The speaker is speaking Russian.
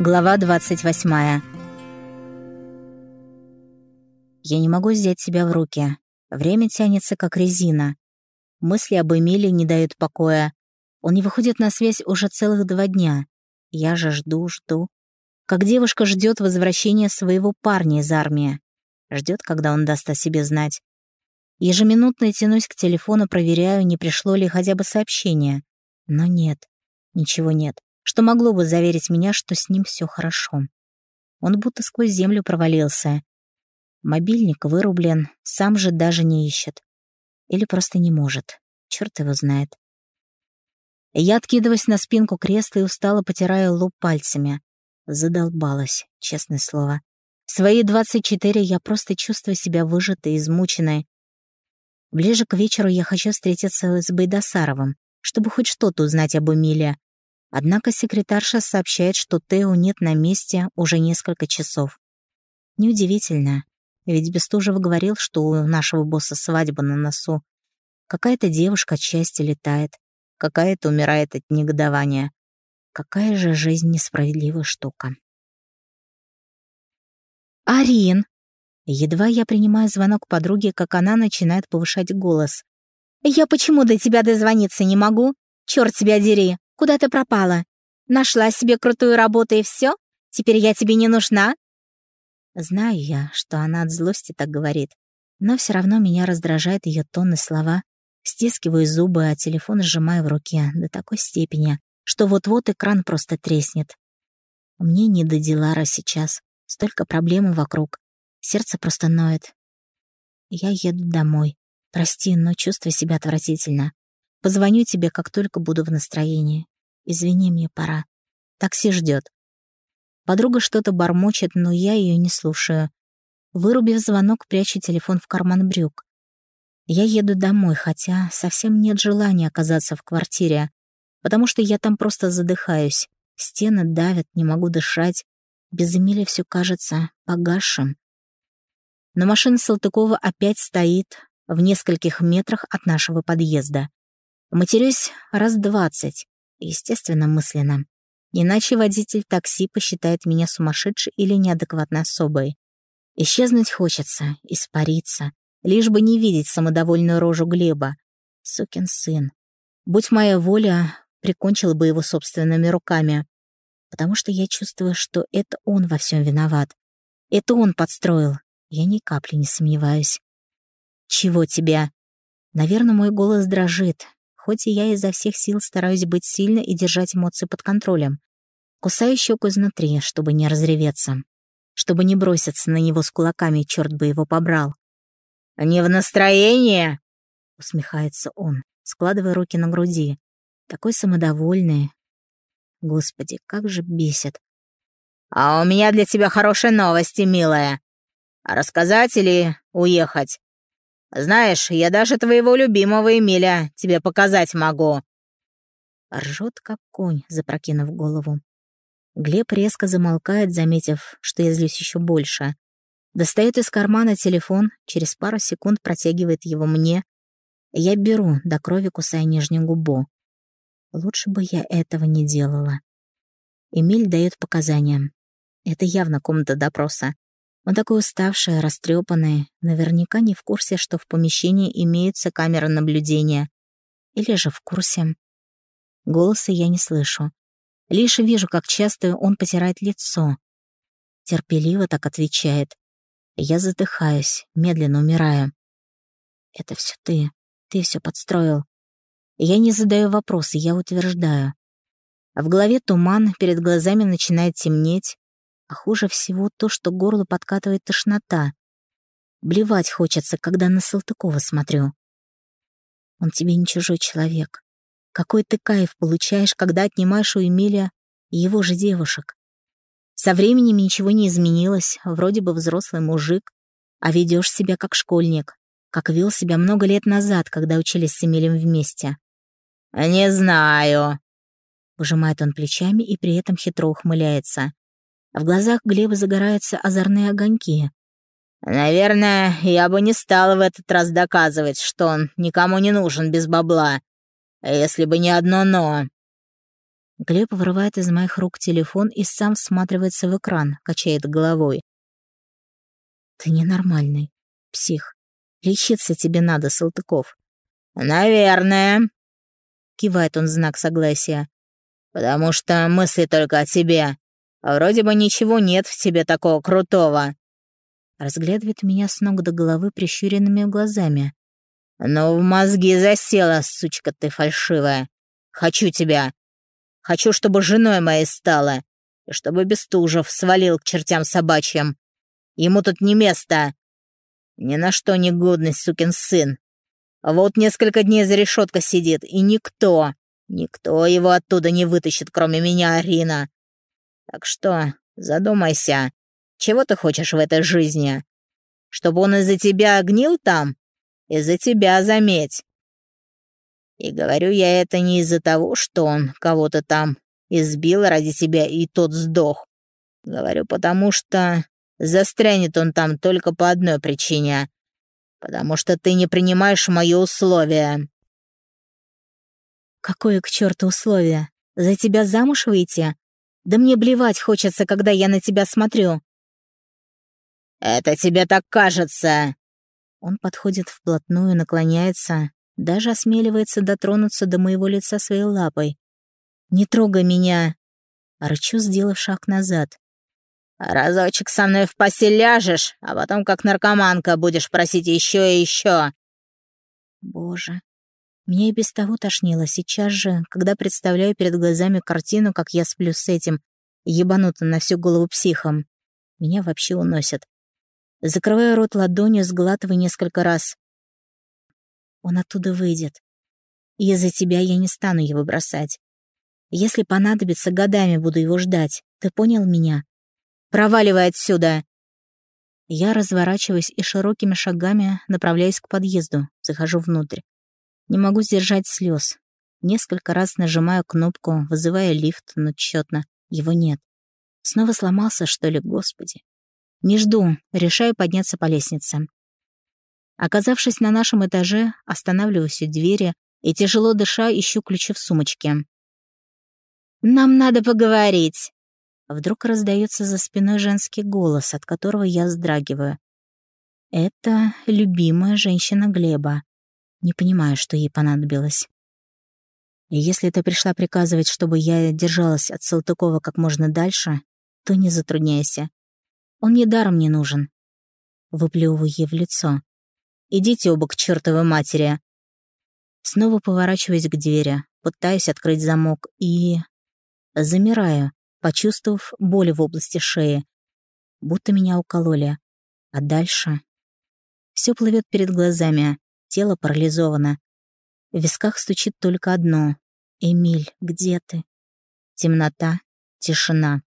Глава 28. Я не могу взять себя в руки. Время тянется, как резина. Мысли об Эмиле не дают покоя. Он не выходит на связь уже целых два дня. Я же жду, жду. Как девушка ждет возвращения своего парня из армии. Ждет, когда он даст о себе знать. Ежеминутно тянусь к телефону, проверяю, не пришло ли хотя бы сообщение. Но нет, ничего нет что могло бы заверить меня, что с ним все хорошо. Он будто сквозь землю провалился. Мобильник вырублен, сам же даже не ищет. Или просто не может. Черт его знает. Я откидываюсь на спинку кресла и устало потираю лоб пальцами. Задолбалась, честное слово. В свои 24 я просто чувствую себя выжатой, измученной. Ближе к вечеру я хочу встретиться с Байдасаровым, чтобы хоть что-то узнать об Эмиле. Однако секретарша сообщает, что Тео нет на месте уже несколько часов. Неудивительно, ведь Бестужев говорил, что у нашего босса свадьба на носу. Какая-то девушка от счастья летает, какая-то умирает от негодования. Какая же жизнь несправедливая штука. «Арин!» Едва я принимаю звонок подруги, как она начинает повышать голос. «Я почему до тебя дозвониться не могу? Черт тебя дери! Куда ты пропала? Нашла себе крутую работу и все? Теперь я тебе не нужна?» Знаю я, что она от злости так говорит, но все равно меня раздражает ее тон и слова. Стискиваю зубы, а телефон сжимаю в руке до такой степени, что вот-вот экран просто треснет. Мне не до Дилара сейчас. Столько проблем вокруг. Сердце просто ноет. Я еду домой. Прости, но чувствую себя отвратительно. Позвоню тебе, как только буду в настроении. Извини, мне пора. Такси ждет. Подруга что-то бормочет, но я ее не слушаю. Вырубив звонок, прячу телефон в карман брюк. Я еду домой, хотя совсем нет желания оказаться в квартире, потому что я там просто задыхаюсь. Стены давят, не могу дышать. Без Эмили все кажется погасшим. Но машина Салтыкова опять стоит в нескольких метрах от нашего подъезда. Матерюсь раз двадцать, естественно, мысленно. Иначе водитель такси посчитает меня сумасшедшей или неадекватной особой. Исчезнуть хочется, испариться, лишь бы не видеть самодовольную рожу Глеба. Сукин сын. Будь моя воля, прикончил бы его собственными руками. Потому что я чувствую, что это он во всем виноват. Это он подстроил. Я ни капли не сомневаюсь. «Чего тебя?» Наверное, мой голос дрожит, хоть я изо всех сил стараюсь быть сильной и держать эмоции под контролем. Кусаю щеку изнутри, чтобы не разреветься. Чтобы не броситься на него с кулаками, черт бы его побрал. «Не в настроении?» — усмехается он, складывая руки на груди. Такой самодовольный. Господи, как же бесит. «А у меня для тебя хорошие новости, милая. Рассказать или уехать?» Знаешь, я даже твоего любимого Эмиля тебе показать могу». Ржет, как конь, запрокинув голову. Глеб резко замолкает, заметив, что я злюсь еще больше. Достает из кармана телефон, через пару секунд протягивает его мне. Я беру, до крови кусая нижнюю губу. Лучше бы я этого не делала. Эмиль дает показания. Это явно комната допроса. Он такой уставший, растрепанный, наверняка не в курсе, что в помещении имеются камеры наблюдения. Или же в курсе. Голоса я не слышу. Лишь вижу, как часто он потирает лицо. Терпеливо так отвечает. Я задыхаюсь, медленно умираю. Это все ты. Ты все подстроил. Я не задаю вопросы, я утверждаю. В голове туман, перед глазами начинает темнеть, а хуже всего то, что горло подкатывает тошнота. Блевать хочется, когда на Салтыкова смотрю. Он тебе не чужой человек. Какой ты кайф получаешь, когда отнимаешь у Эмилия его же девушек. Со временем ничего не изменилось, вроде бы взрослый мужик, а ведешь себя как школьник, как вел себя много лет назад, когда учились с Эмилием вместе. «Не знаю», — пожимает он плечами и при этом хитро ухмыляется. В глазах Глеба загораются озорные огоньки. «Наверное, я бы не стала в этот раз доказывать, что он никому не нужен без бабла, если бы не одно «но». Глеб вырывает из моих рук телефон и сам всматривается в экран, качает головой. «Ты ненормальный, псих. Лечиться тебе надо, Салтыков». «Наверное», — кивает он в знак согласия. «Потому что мысли только о тебе. А вроде бы ничего нет в тебе такого крутого». Разглядывает меня с ног до головы прищуренными глазами. «Ну, в мозги засела, сучка ты фальшивая. Хочу тебя. Хочу, чтобы женой моей стала. И чтобы Бестужев свалил к чертям собачьим. Ему тут не место. Ни на что не годный сукин сын. Вот несколько дней за решеткой сидит, и никто, никто его оттуда не вытащит, кроме меня, Арина. Так что задумайся, чего ты хочешь в этой жизни? Чтобы он из-за тебя гнил там? Из-за тебя, заметь. И говорю я это не из-за того, что он кого-то там избил ради себя, и тот сдох. Говорю, потому что застрянет он там только по одной причине. Потому что ты не принимаешь мои условия. Какое к черту условие? За тебя замуж выйти? Да мне блевать хочется, когда я на тебя смотрю. Это тебе так кажется. Он подходит вплотную, наклоняется, даже осмеливается дотронуться до моего лица своей лапой. «Не трогай меня!» Рычу, сделав шаг назад. «Разочек со мной в постель ляжешь, а потом как наркоманка будешь просить еще и еще!» Боже, меня и без того тошнило сейчас же, когда представляю перед глазами картину, как я сплю с этим, ебанутым на всю голову психом. Меня вообще уносят. Закрываю рот ладонью, сглатываю несколько раз. Он оттуда выйдет. И из-за тебя я не стану его бросать. Если понадобится, годами буду его ждать. Ты понял меня? Проваливай отсюда!» Я разворачиваюсь и широкими шагами направляюсь к подъезду, захожу внутрь. Не могу сдержать слез. Несколько раз нажимаю кнопку, вызывая лифт, но тщетно. Его нет. Снова сломался, что ли, господи. Не жду, решаю подняться по лестнице. Оказавшись на нашем этаже, останавливаюсь у двери и, тяжело дыша, ищу ключи в сумочке. «Нам надо поговорить!» Вдруг раздается за спиной женский голос, от которого я вздрагиваю. Это любимая женщина Глеба. Не понимаю, что ей понадобилось. И если ты пришла приказывать, чтобы я держалась от Салтыкова как можно дальше, то не затрудняйся. Он мне даром не нужен. Выплевываю ей в лицо. Идите оба к чертовой матери. Снова поворачиваюсь к двери, пытаюсь открыть замок и... Замираю, почувствовав боль в области шеи. Будто меня укололи. А дальше... Все плывет перед глазами, тело парализовано. В висках стучит только одно. «Эмиль, где ты?» Темнота, тишина.